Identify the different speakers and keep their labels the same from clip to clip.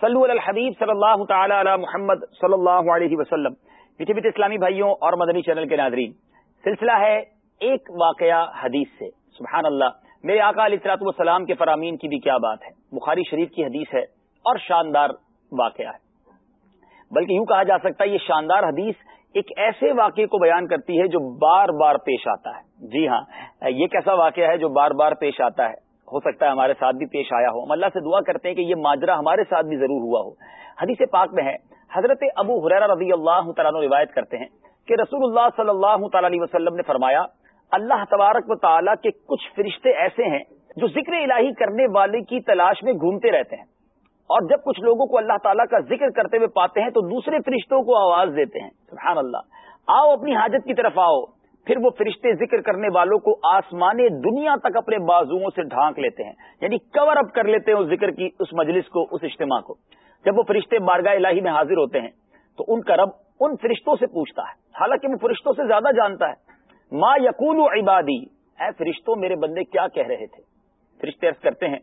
Speaker 1: سلو الحبیب صلی اللہ تعالی علی محمد صلی اللہ علیہ وسلم. پیچھے پیچھے اسلامی بھائیوں اور مدنی چینل کے ناظرین سلسلہ ہے ایک واقعہ حدیث سے. سبحان اللہ. میرے آقا علیہ السلاط والسلام کے فرامین کی بھی کیا بات ہے؟ بخاری شریف کی حدیث ہے اور شاندار واقعہ ہے. بلکہ یوں کہا جا سکتا ہے یہ شاندار حدیث ایک ایسے واقعے کو بیان کرتی ہے جو بار بار پیش آتا ہے۔ جی ہاں یہ کیسا واقعہ ہے جو بار بار پیش آتا ہے۔ ہو سکتا ہے ہمارے ساتھ بھی پیش آیا ہو۔ ہم اللہ سے دعا کرتے ہیں کہ یہ ماجرا ہمارے ساتھ بھی ضرور ہوا ہو۔ حدیث پاک میں ہے، حضرت ابو حریرہ رضی اللہ تعالیٰ روایت کرتے ہیں کہ رسول اللہ صلی اللہ تعالی علیہ وسلم نے فرمایا، اللہ تبارک و تعالیٰ کے کچھ فرشتے ایسے ہیں جو ذکر الہی کرنے والے کی تلاش میں گھومتے رہتے ہیں۔ اور جب کچھ لوگوں کو اللہ تعالیٰ کا ذکر کرتے ہوئے پاتے ہیں تو دوسرے فرشتوں کو آواز دیتے ہیں۔ سبحان اللہ۔ آؤ اپنی حاجت کی طرف آؤ۔ پھر وہ فرشتے ذکر کرنے والوں کو آسمان دنیا تک اپنے بازوؤں سے ڈھانک لیتے ہیں۔ یعنی کور اپ کر لیتے ہیں اس ذکر کی، اس مجلس کو، اس اجتماع کو۔ جب وہ فرشتے بارگاہ الہی میں حاضر ہوتے ہیں تو ان کا رب ان فرشتوں سے پوچھتا ہے۔ حالانکہ وہ فرشتوں سے زیادہ جانتا ہے۔ ما یقول عبادی۔ اے فرشتوں، میرے بندے کیا کہہ رہے تھے؟ فرشتے عرض کرتے ہیں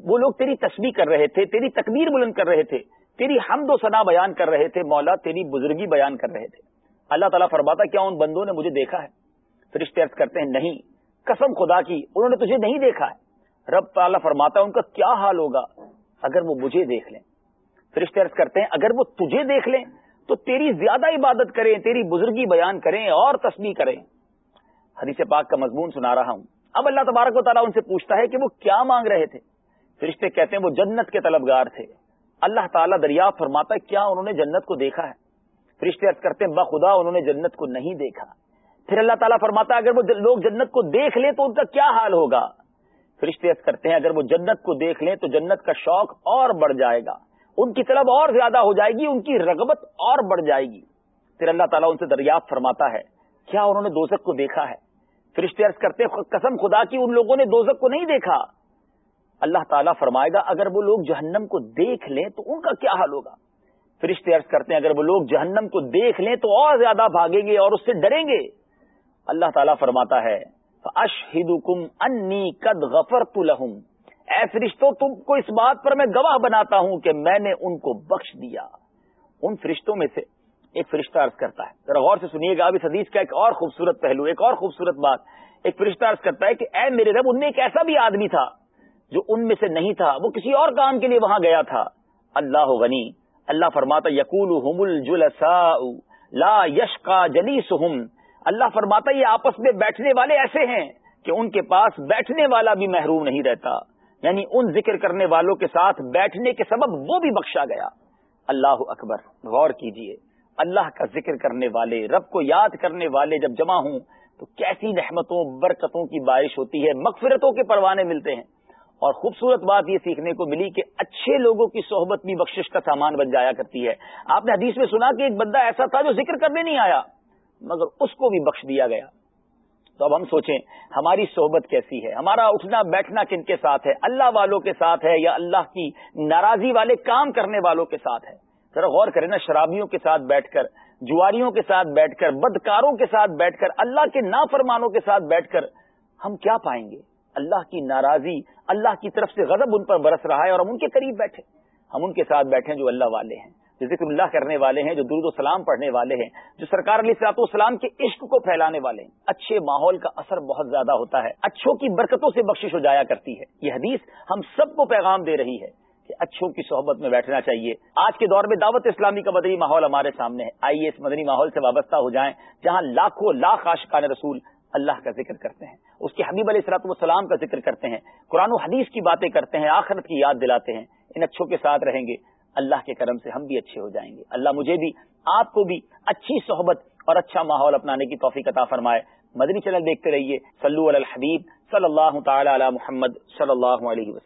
Speaker 1: وہ لوگ تیری تسبیح کر رہے تھے، تیری تکبیر بلند کر رہے تھے، تیری حمد و ثنا بیان کر رہے تھے، مولا تیری بزرگی بیان کر رہے تھے۔ اللہ تعالیٰ فرماتا کیا ان بندوں نے مجھے دیکھا ہے؟ فرشتے عرض کرتے ہیں، نہیں۔ قسم خدا کی، انہوں نے تجھے نہیں دیکھا ہے۔ رب تعالیٰ فرماتا ان کا کیا حال ہوگا اگر وہ مجھے دیکھ لیں؟ فرشتے عرض کرتے ہیں، اگر وہ تجھے دیکھ لیں تو تیری زیادہ عبادت کریں، تیری بزرگی بیان کریں اور تسبیح کریں۔ حدیث پاک کا مضمون سنا رہا ہوں۔ اب اللہ تبارک و تعالیٰ ان سے پوچھتا ہے کہ وہ کیا مانگ رہے تھے؟ فرشتے کہتے ہیں وہ جنت کے طلبگار تھے۔ اللہ تعالیٰ دریافت فرماتا ہے، کیا انہوں نے جنت کو دیکھا ہے؟ فرشتے عرض کرتے ہیں بخدا انہوں نے جنت کو نہیں دیکھا۔ پھر اللہ تعالیٰ فرماتا ہے، اگر وہ لوگ جنت کو دیکھ لیں تو ان کا کیا حال ہوگا؟ فرشتے عرض کرتے ہیں، اگر وہ جنت کو دیکھ لیں تو جنت کا شوق اور بڑھ جائے گا۔ ان کی طلب اور زیادہ ہو جائے گی، ان کی رغبت اور بڑھ جائے گی۔ پھر اللہ تعالیٰ ان سے دریافت فرماتا ہے، کیا انہوں نے دوزک کو دیکھا ہے؟ فرشتے عرض کرتے قسم خدا کی ان لوگوں نے دوزک کو نہیں دیکھا۔ اللہ تعالیٰ فرمائے گا، اگر وہ لوگ جہنم کو دیکھ لیں تو ان کا کیا حال ہوگا؟ فرشتے عرض کرتے ہیں، اگر وہ لوگ جہنم کو دیکھ لیں تو اور زیادہ بھاگیں گے اور اس سے ڈریں گے۔ اللہ تعالیٰ فرماتا ہے اشہد کم انی قد غفر لہم اے فرشتوں تم کو اس بات پر میں گواہ بناتا ہوں کہ میں نے ان کو بخش دیا۔ ان فرشتوں میں سے ایک فرشتہ عرض کرتا ہے۔ ذرا غور سے سنیے گا، اب اس حدیث کا ایک اور خوبصورت پہلو، ایک اور خوبصورت بات۔ ایک فرشتہ عرض کرتا ہے کہ، اے میرے رب، ان میں ایک ایسا بھی آدمی تھا جو ان میں سے نہیں تھا، وہ کسی اور کام کے لیے وہاں گیا تھا۔ اللہ غنی۔ اللہ فرماتا یقول لا یشقا جلیس اللہ فرماتا، یہ آپس میں بیٹھنے والے ایسے ہیں کہ ان کے پاس بیٹھنے والا بھی محروم نہیں رہتا۔ یعنی ان ذکر کرنے والوں کے ساتھ بیٹھنے کے سبب وہ بھی بخشا گیا۔ اللہ اکبر، غور کیجیے۔ اللہ کا ذکر کرنے والے، رب کو یاد کرنے والے جب جمع ہوں، تو کیسی رحمتوں برکتوں کی بارش ہوتی ہے، مغفرتوں کے پروانے ملتے ہیں۔ اور خوبصورت بات یہ سیکھنے کو ملی کہ اچھے لوگوں کی صحبت بھی بخشش کا سامان بن جایا کرتی ہے۔ آپ نے حدیث میں سنا کہ ایک بندہ ایسا تھا جو ذکر کرنے نہیں آیا، مگر اس کو بھی بخش دیا گیا۔ تو اب ہم سوچیں، ہماری صحبت کیسی ہے؟ ہمارا اٹھنا، بیٹھنا کن کے ساتھ ہے؟ اللہ والوں کے ساتھ ہے یا اللہ کی ناراضی والے کام کرنے والوں کے ساتھ ہے؟ ذرا غور کریں نا، شرابیوں کے ساتھ بیٹھ کر، جواریوں کے ساتھ بیٹھ کر، بدکاروں کے ساتھ بیٹھ کر، اللہ کے نافرمانوں کے ساتھ بیٹھ کر ہم کیا پائیں گے؟ اللہ کی ناراضی، اللہ کی طرف سے غضب ان پر برس رہا ہے اور ہم ان کے قریب بیٹھے۔ ہم ان کے ساتھ بیٹھے جو اللہ والے ہیں، جو ذکر اللہ کرنے والے ہیں، جو درود و سلام پڑھنے والے ہیں، جو سرکار علیہ سلاط والسلام کے عشق کو پھیلانے والے ہیں۔ اچھے ماحول کا اثر بہت زیادہ ہوتا ہے۔ اچھوں کی برکتوں سے بخشش ہو جایا کرتی ہے۔ یہ حدیث ہم سب کو پیغام دے رہی ہے کہ اچھوں کی صحبت میں بیٹھنا چاہیے۔ آج کے دور میں دعوت اسلامی کا مدنی ماحول ہمارے سامنے ہے۔ آئیے اس مدنی ماحول سے وابستہ ہو جائیں، جہاں لاکھوں لاکھ عاشقان رسول اللہ کا ذکر کرتے ہیں، اس کے حبیب علیہ السلاط والسلام کا ذکر کرتے ہیں، قرآن و حدیث کی باتیں کرتے ہیں، آخرت کی یاد دلاتے ہیں، ان اچھوں کے ساتھ رہیں گے، اللہ کے کرم سے ہم بھی اچھے ہو جائیں گے۔ اللہ مجھے بھی، آپ کو بھی اچھی صحبت اور اچھا ماحول اپنانے کی توفیق عطا فرمائے۔ مدنی چینل دیکھتے رہیے سلو الحبیب صلی اللہ تعالی علی محمد صلی اللہ علیہ وسلم۔